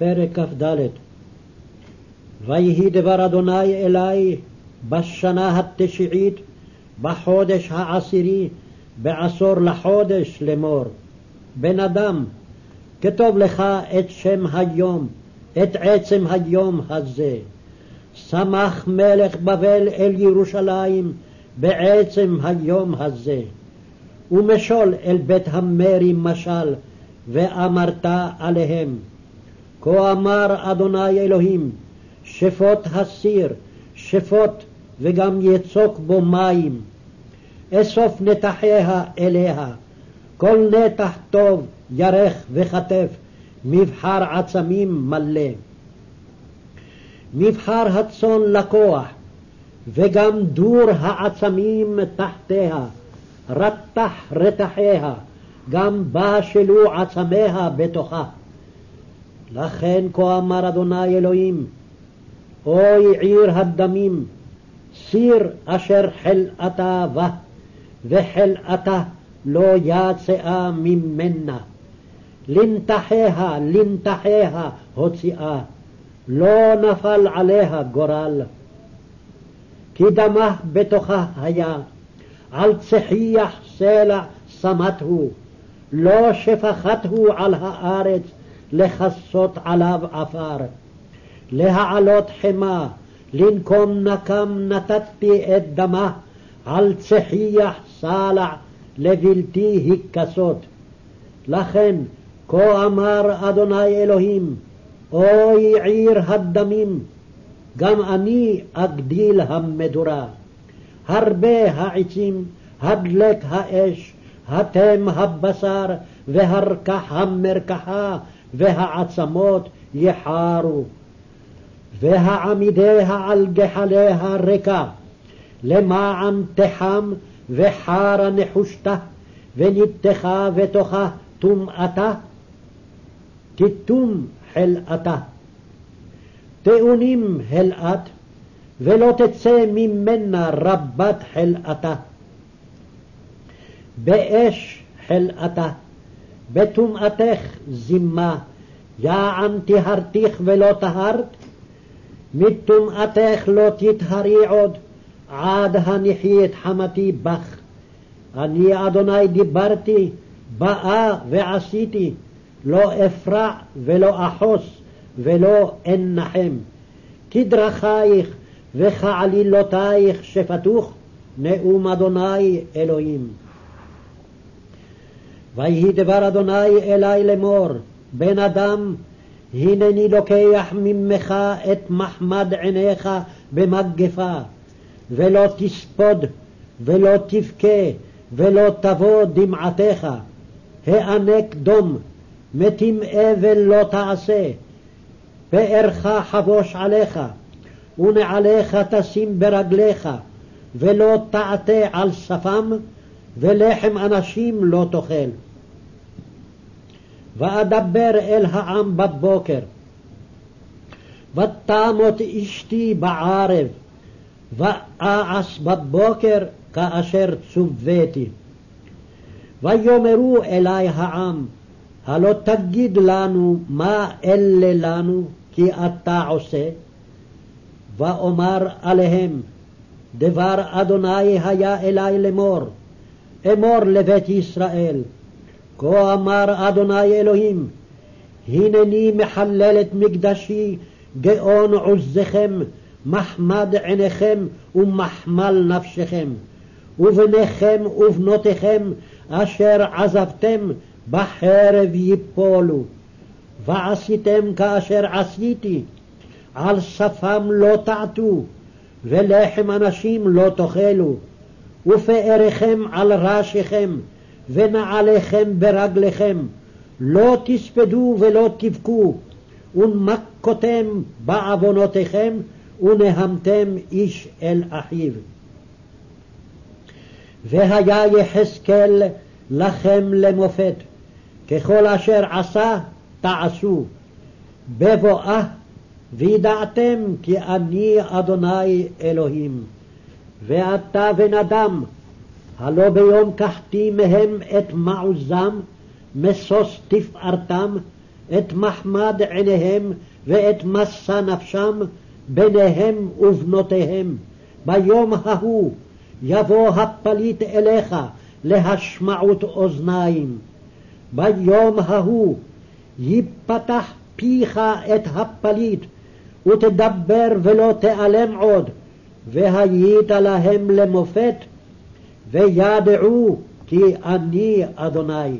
פרק כ"ד ויהי דבר אדוני אלי בשנה התשיעית בחודש העשירי בעשור לחודש לאמור. בן אדם כתוב לך את שם היום את עצם היום הזה. שמח מלך בבל אל ירושלים בעצם היום הזה. ומשול אל בית המרי משל ואמרת עליהם כה אמר אדוני אלוהים שפוט הסיר שפוט וגם יצוק בו מים אסוף נתחיה אליה כל נתח טוב ירך וכתף מבחר עצמים מלא מבחר הצאן לקוח וגם דור העצמים תחתיה רתח רתחיה גם בשלו עצמיה בתוכה. לכן כה אמר אדוני אלוהים, אוי עיר הדמים, סיר אשר חלאתה בה, וחלאתה לא יצאה ממנה. לנתחיה, לנתחיה הוציאה, לא נפל עליה גורל. כי דמה בתוכה היה, על צחיח סלע שמתהו, לא שפכתהו על הארץ לכסות עליו עפר. להעלות חמה, לנקום נקם נתתי את דמה, על צחיח סלע לבלתי הכסות. לכן, כה אמר אדוני אלוהים, אוי עיר הדמים, גם אני אגדיל המדורה. הרבה העצים, הדלק האש, התם הבשר, והרקח המרקחה, והעצמות יחרו. והעמידיה על גחליה ריקה, למען תחם וחרה נחושתה, וניתחה בתוכה טומאתה, תיתום חלאתה. טעונים הלאת, ולא תצא ממנה רבת חלאתה. באש חלאתה, בטומאתך זימה, יען טהרתיך ולא טהרת, מטומאתך לא תטהרי עוד, עד הנחי את חמתי בך. אני אדוני דיברתי, באה ועשיתי, לא אפרע ולא אחוס, ולא אנחם. כדרכייך וכעלילותייך שפתוך, נאום אדוני אלוהים. ויהי דבר אדוני אלי לאמור, בן אדם, הנני לוקח ממך את מחמד עיניך במגפה, ולא תספוד, ולא תבכה, ולא תבוא דמעתך. הענק דום, מתים אבל לא תעשה, פארך חבוש עליך, ונעליך תשים ברגליך, ולא תעטה על שפם, ולחם אנשים לא תאכל. ואדבר אל העם בבוקר, ותמות אשתי בערב, ואעש בבוקר כאשר צוויתי. ויאמרו אלי העם, הלא תגיד לנו מה אלה לנו, כי אתה עושה? ואומר עליהם, דבר אדוני היה אלי לאמור, אמור לבית ישראל, כה אמר אדוני אלוהים, הנני מחלל את מקדשי, גאון עוזכם, מחמד עיניכם ומחמל נפשכם, ובניכם ובנותיכם אשר עזבתם בחרב יפולו. ועשיתם כאשר עשיתי, על שפם לא תעטו, ולחם אנשים לא תאכלו, ופאריכם על ראשיכם, ונעליכם ברגליכם, לא תספדו ולא תבכו, ונמכותם בעוונותיכם, ונהמתם איש אל אחיו. והיה יחזקאל לכם למופת, ככל אשר עשה תעשו, בבואה וידעתם כי אני אדוני אלוהים. ואתה בן אדם, הלא ביום קחתי מהם את מעוזם, משוש תפארתם, את מחמד עיניהם ואת מסע נפשם, בניהם ובנותיהם. ביום ההוא יבוא הפליט אליך להשמעות אוזניים. ביום ההוא ייפתח פיך את הפליט, ותדבר ולא תיעלם עוד, והיית להם למופת, וידעו כי אני אדוני.